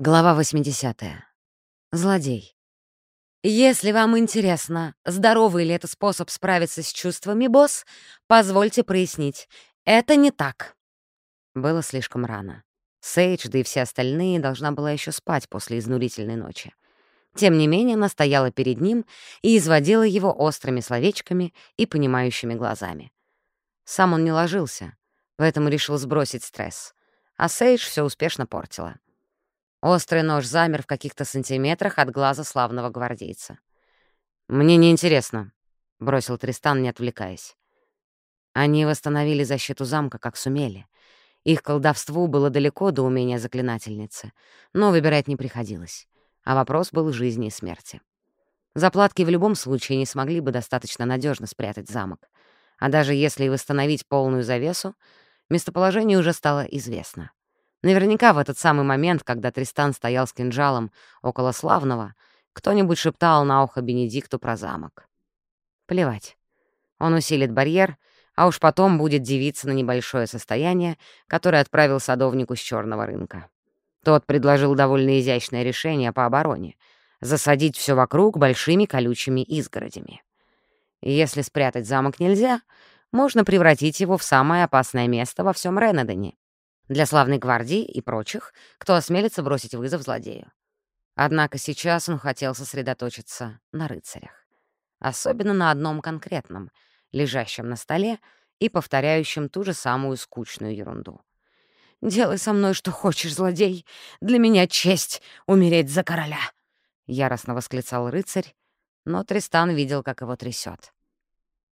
Глава 80. Злодей. Если вам интересно, здоровый ли это способ справиться с чувствами, босс, позвольте прояснить. Это не так. Было слишком рано. Сейдж, да и все остальные, должна была еще спать после изнурительной ночи. Тем не менее, она стояла перед ним и изводила его острыми словечками и понимающими глазами. Сам он не ложился, поэтому решил сбросить стресс, а Сейдж все успешно портила. Острый нож замер в каких-то сантиметрах от глаза славного гвардейца. «Мне неинтересно», — бросил Тристан, не отвлекаясь. Они восстановили защиту замка, как сумели. Их колдовству было далеко до умения заклинательницы, но выбирать не приходилось. А вопрос был жизни и смерти. Заплатки в любом случае не смогли бы достаточно надежно спрятать замок. А даже если и восстановить полную завесу, местоположение уже стало известно. Наверняка в этот самый момент, когда Тристан стоял с кинжалом около славного, кто-нибудь шептал на ухо Бенедикту про замок. Плевать. Он усилит барьер, а уж потом будет дивиться на небольшое состояние, которое отправил садовнику с черного рынка. Тот предложил довольно изящное решение по обороне — засадить все вокруг большими колючими изгородями. Если спрятать замок нельзя, можно превратить его в самое опасное место во всем Ренедоне для славной гвардии и прочих, кто осмелится бросить вызов злодею. Однако сейчас он хотел сосредоточиться на рыцарях. Особенно на одном конкретном, лежащем на столе и повторяющем ту же самую скучную ерунду. «Делай со мной, что хочешь, злодей. Для меня честь умереть за короля!» Яростно восклицал рыцарь, но Тристан видел, как его трясет.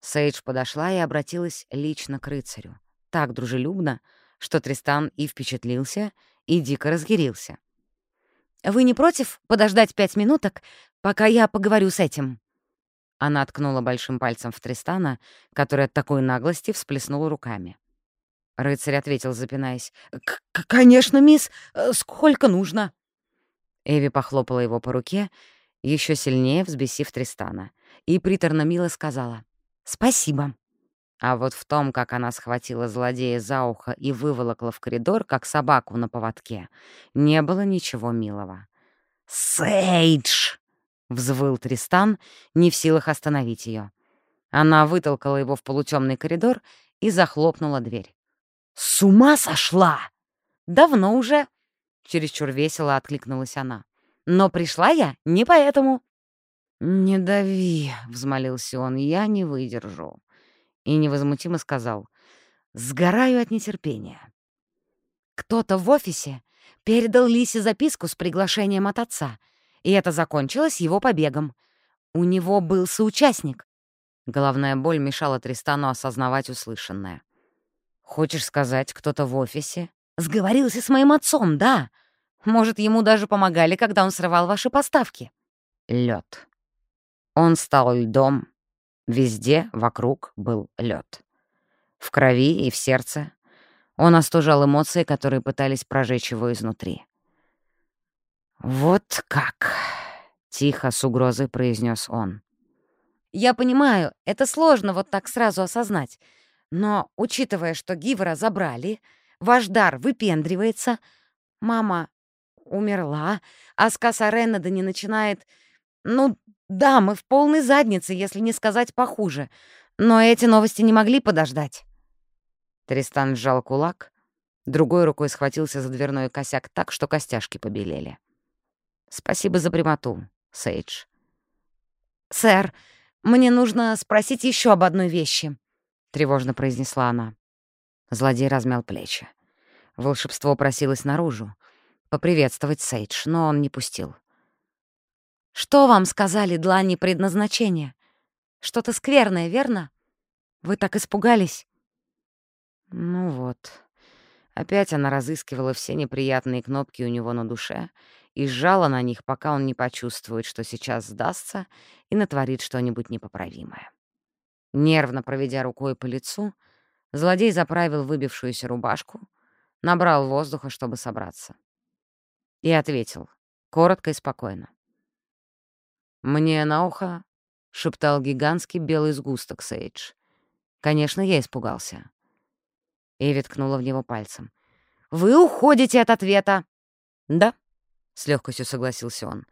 Сейдж подошла и обратилась лично к рыцарю. Так дружелюбно, что Тристан и впечатлился, и дико разъярился. «Вы не против подождать пять минуток, пока я поговорю с этим?» Она ткнула большим пальцем в Тристана, который от такой наглости всплеснул руками. Рыцарь ответил, запинаясь. «Конечно, мисс, э, сколько нужно?» Эви похлопала его по руке, еще сильнее взбесив Тристана, и приторно-мило сказала «Спасибо». А вот в том, как она схватила злодея за ухо и выволокла в коридор, как собаку на поводке, не было ничего милого. «Сейдж!» — взвыл Тристан, не в силах остановить ее. Она вытолкала его в полутемный коридор и захлопнула дверь. «С ума сошла!» «Давно уже!» — чересчур весело откликнулась она. «Но пришла я не поэтому». «Не дави», — взмолился он, — «я не выдержу» и невозмутимо сказал «Сгораю от нетерпения». Кто-то в офисе передал Лисе записку с приглашением от отца, и это закончилось его побегом. У него был соучастник. Головная боль мешала Тристану осознавать услышанное. «Хочешь сказать, кто-то в офисе?» «Сговорился с моим отцом, да. Может, ему даже помогали, когда он срывал ваши поставки». Лед. Он стал льдом, Везде вокруг был лед. В крови и в сердце он остужал эмоции, которые пытались прожечь его изнутри. «Вот как!» — тихо, с угрозой произнес он. «Я понимаю, это сложно вот так сразу осознать. Но, учитывая, что Гивера забрали, ваш дар выпендривается, мама умерла, а сказа Реннеда не начинает... Ну, да, мы в полной заднице, если не сказать похуже. Но эти новости не могли подождать. Тристан сжал кулак, другой рукой схватился за дверной косяк так, что костяшки побелели. «Спасибо за прямоту, Сейдж». «Сэр, мне нужно спросить еще об одной вещи», — тревожно произнесла она. Злодей размял плечи. Волшебство просилось наружу, поприветствовать Сейдж, но он не пустил. Что вам сказали длани предназначения? Что-то скверное, верно? Вы так испугались? Ну вот. Опять она разыскивала все неприятные кнопки у него на душе и сжала на них, пока он не почувствует, что сейчас сдастся и натворит что-нибудь непоправимое. Нервно проведя рукой по лицу, злодей заправил выбившуюся рубашку, набрал воздуха, чтобы собраться. И ответил, коротко и спокойно. «Мне на ухо», — шептал гигантский белый сгусток Сейдж. Конечно, я испугался. Эви ткнула в него пальцем. «Вы уходите от ответа!» «Да», — с легкостью согласился он.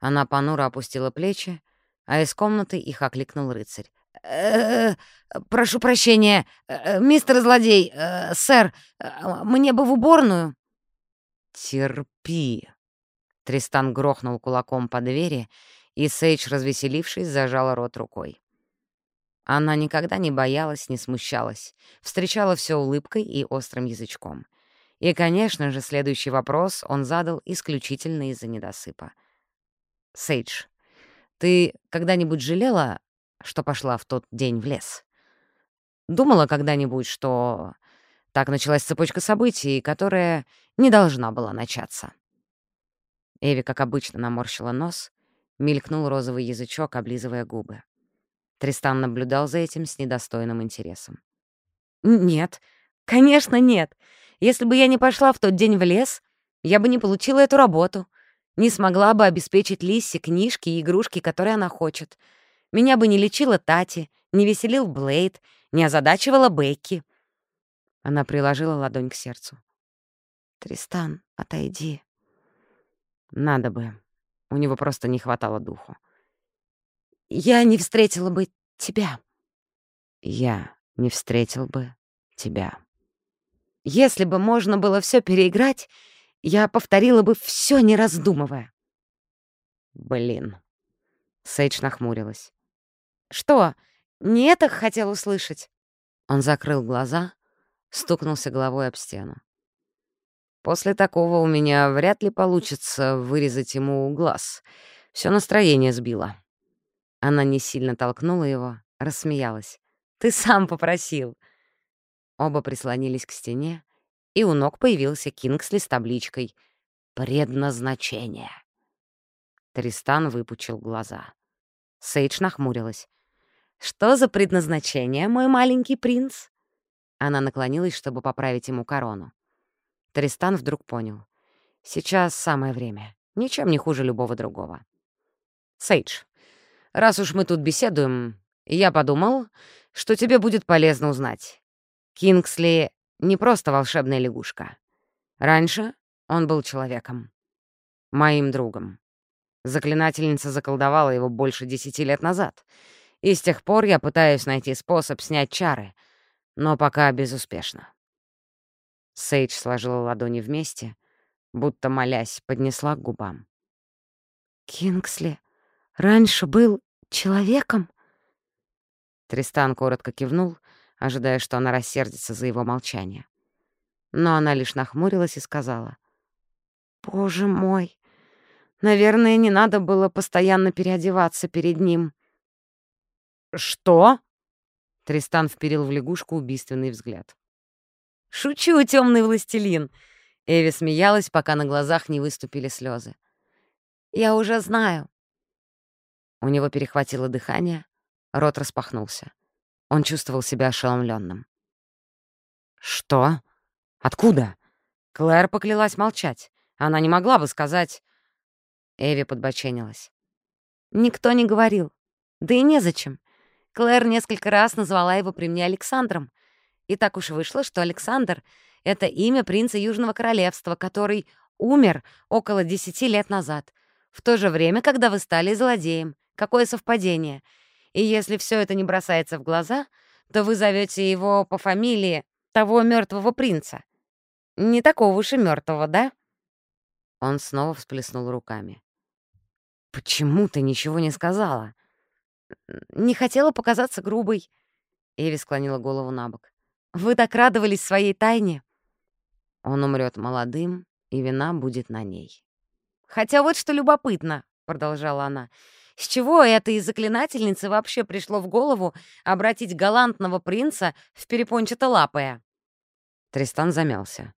Она понуро опустила плечи, а из комнаты их окликнул рыцарь. «Э -э прошу прощения, э мистер злодей, э, сэр, э, мне бы в уборную». «Терпи», — Тристан грохнул кулаком по двери, и Сейдж, развеселившись, зажала рот рукой. Она никогда не боялась, не смущалась, встречала все улыбкой и острым язычком. И, конечно же, следующий вопрос он задал исключительно из-за недосыпа. «Сейдж, ты когда-нибудь жалела, что пошла в тот день в лес? Думала когда-нибудь, что так началась цепочка событий, которая не должна была начаться?» Эви, как обычно, наморщила нос, мелькнул розовый язычок, облизывая губы. Тристан наблюдал за этим с недостойным интересом. «Нет, конечно, нет. Если бы я не пошла в тот день в лес, я бы не получила эту работу, не смогла бы обеспечить Лиссе книжки и игрушки, которые она хочет. Меня бы не лечила Тати, не веселил Блейд, не озадачивала Бекки». Она приложила ладонь к сердцу. «Тристан, отойди». «Надо бы. У него просто не хватало духу я не встретила бы тебя. Я не встретил бы тебя. Если бы можно было все переиграть, я повторила бы все, не раздумывая. Блин. Сейдж нахмурилась. Что, не это хотел услышать? Он закрыл глаза, стукнулся головой об стену. После такого у меня вряд ли получится вырезать ему глаз. Все настроение сбило. Она не сильно толкнула его, рассмеялась. «Ты сам попросил!» Оба прислонились к стене, и у ног появился Кингсли с табличкой «Предназначение». Тристан выпучил глаза. Сейдж нахмурилась. «Что за предназначение, мой маленький принц?» Она наклонилась, чтобы поправить ему корону. Тристан вдруг понял. «Сейчас самое время. Ничем не хуже любого другого». «Сейдж, Раз уж мы тут беседуем, я подумал, что тебе будет полезно узнать. Кингсли не просто волшебная лягушка. Раньше он был человеком. Моим другом. Заклинательница заколдовала его больше десяти лет назад. И с тех пор я пытаюсь найти способ снять чары, но пока безуспешно. Сейдж сложила ладони вместе, будто молясь, поднесла к губам. «Кингсли раньше был человеком?» Тристан коротко кивнул, ожидая, что она рассердится за его молчание. Но она лишь нахмурилась и сказала. «Боже мой! Наверное, не надо было постоянно переодеваться перед ним». «Что?» — Тристан вперил в лягушку убийственный взгляд. «Шучу, темный властелин!» Эви смеялась, пока на глазах не выступили слезы. «Я уже знаю. У него перехватило дыхание, рот распахнулся. Он чувствовал себя ошеломленным. «Что? Откуда?» Клэр поклялась молчать. Она не могла бы сказать... Эви подбоченилась. «Никто не говорил. Да и незачем. Клэр несколько раз назвала его при мне Александром. И так уж вышло, что Александр — это имя принца Южного Королевства, который умер около десяти лет назад, в то же время, когда вы стали злодеем. Какое совпадение? И если все это не бросается в глаза, то вы зовете его по фамилии того мертвого принца. Не такого уж и мертвого, да? Он снова всплеснул руками. «Почему ты ничего не сказала?» «Не хотела показаться грубой». Эви склонила голову на бок. «Вы так радовались своей тайне». Он умрет молодым, и вина будет на ней. «Хотя вот что любопытно», — продолжала она, — с чего этой заклинательнице вообще пришло в голову обратить галантного принца в перепончато-лапое? Тристан замялся.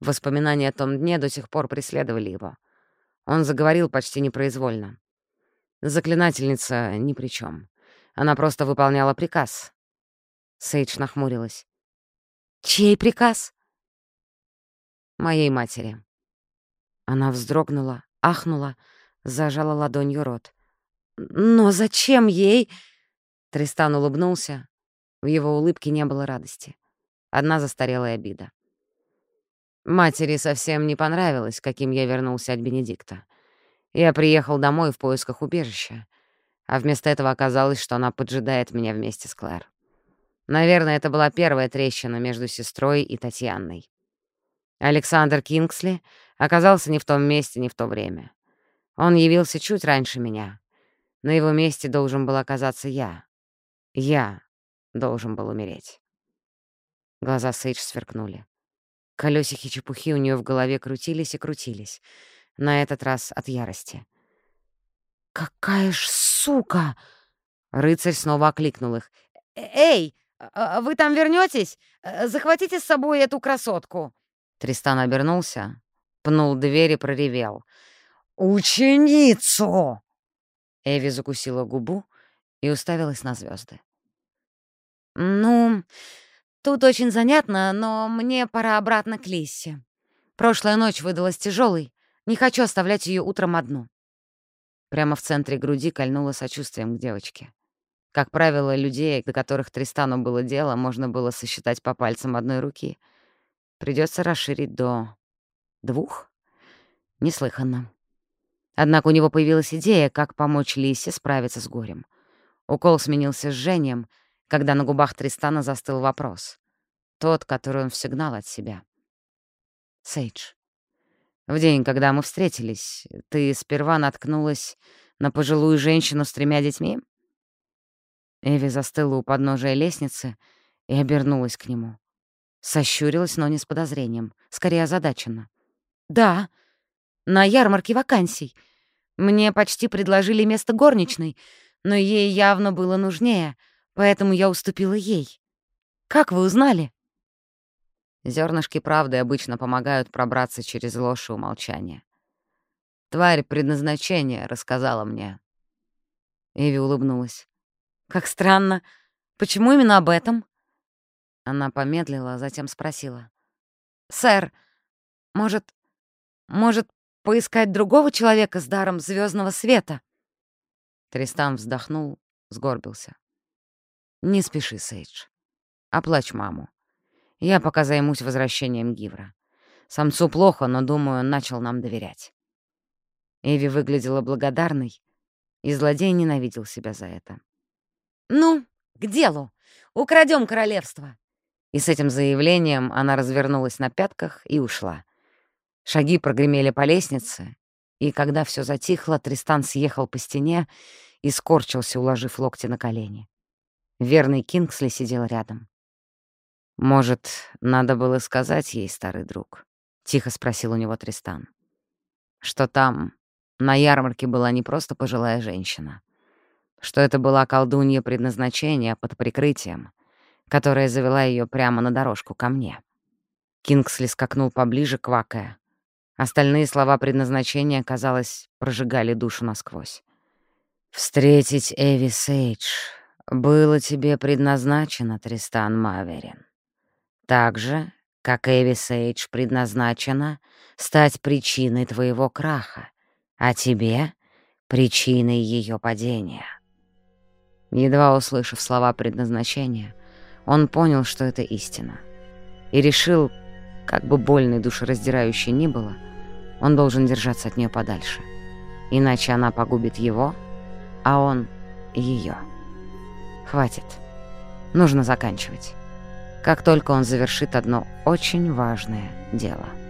Воспоминания о том дне до сих пор преследовали его. Он заговорил почти непроизвольно. Заклинательница ни при чем. Она просто выполняла приказ. Сейдж нахмурилась. «Чей приказ?» «Моей матери». Она вздрогнула, ахнула, зажала ладонью рот. «Но зачем ей?» Тристан улыбнулся. В его улыбке не было радости. Одна застарелая обида. Матери совсем не понравилось, каким я вернулся от Бенедикта. Я приехал домой в поисках убежища, а вместо этого оказалось, что она поджидает меня вместе с Клэр. Наверное, это была первая трещина между сестрой и Татьяной. Александр Кингсли оказался не в том месте, не в то время. Он явился чуть раньше меня. На его месте должен был оказаться я. Я должен был умереть. Глаза Сейдж сверкнули. Колесики чепухи у нее в голове крутились и крутились. На этот раз от ярости. «Какая ж сука!» Рыцарь снова окликнул их. «Эй, а, а вы там вернетесь? Э, захватите с собой эту красотку!» Тристан обернулся, пнул дверь и проревел. «Ученицу!» Эви закусила губу и уставилась на звезды. «Ну, тут очень занятно, но мне пора обратно к Лиссе. Прошлая ночь выдалась тяжелой, не хочу оставлять ее утром одну». Прямо в центре груди кольнуло сочувствием к девочке. Как правило, людей, до которых Тристану было дело, можно было сосчитать по пальцам одной руки. Придется расширить до двух. Неслыханно. Однако у него появилась идея, как помочь Лисе справиться с горем. Укол сменился жжением, когда на губах Тристана застыл вопрос. Тот, который он всегда от себя. «Сейдж, в день, когда мы встретились, ты сперва наткнулась на пожилую женщину с тремя детьми?» Эви застыла у подножия лестницы и обернулась к нему. Сощурилась, но не с подозрением, скорее озадаченно. «Да, на ярмарке вакансий. Мне почти предложили место горничной, но ей явно было нужнее, поэтому я уступила ей. Как вы узнали?» Зернышки правды обычно помогают пробраться через ложь и умолчание. Тварь предназначения рассказала мне. Эви улыбнулась. «Как странно. Почему именно об этом?» Она помедлила, а затем спросила. «Сэр, может, может, поискать другого человека с даром звездного света?» Тристан вздохнул, сгорбился. «Не спеши, Сейдж. Оплачь маму. Я пока займусь возвращением Гивра. Самцу плохо, но, думаю, он начал нам доверять». Эви выглядела благодарной, и злодей ненавидел себя за это. «Ну, к делу! Украдем королевство!» И с этим заявлением она развернулась на пятках и ушла. Шаги прогремели по лестнице, и когда все затихло, Тристан съехал по стене и скорчился, уложив локти на колени. Верный Кингсли сидел рядом. «Может, надо было сказать ей, старый друг?» — тихо спросил у него Тристан. «Что там, на ярмарке, была не просто пожилая женщина, что это была колдунья предназначения под прикрытием, которая завела ее прямо на дорожку ко мне. Кингсли скакнул поближе, квакая. Остальные слова предназначения, казалось, прожигали душу насквозь. «Встретить Эви Сейдж было тебе предназначено, Тристан Маверин. Так же, как Эви Сейдж предназначена стать причиной твоего краха, а тебе — причиной ее падения». Едва услышав слова предназначения, он понял, что это истина. И решил, как бы больной душераздирающей ни было, он должен держаться от нее подальше. Иначе она погубит его, а он — ее. Хватит. Нужно заканчивать. Как только он завершит одно очень важное дело —